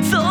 走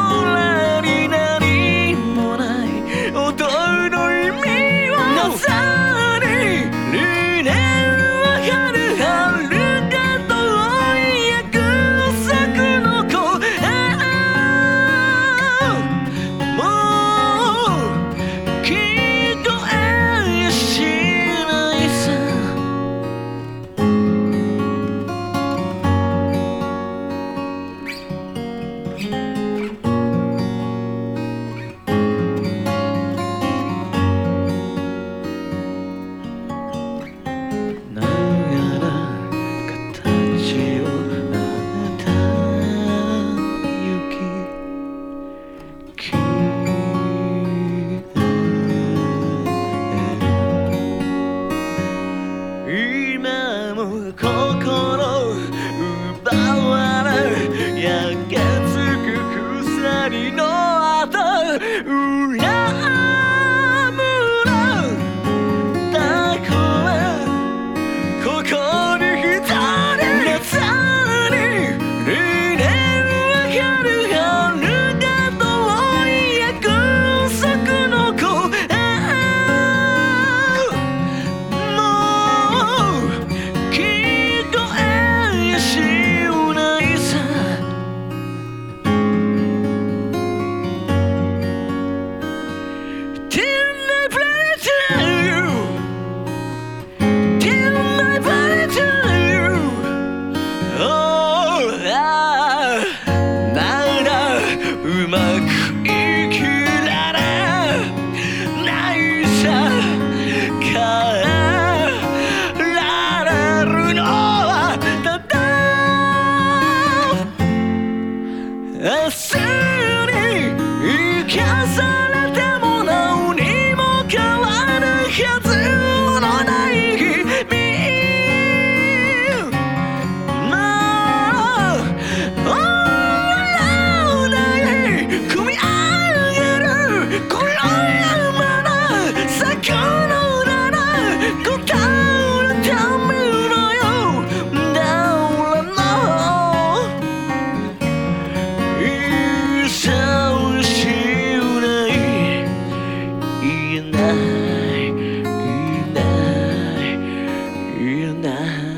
soon. 女人呐。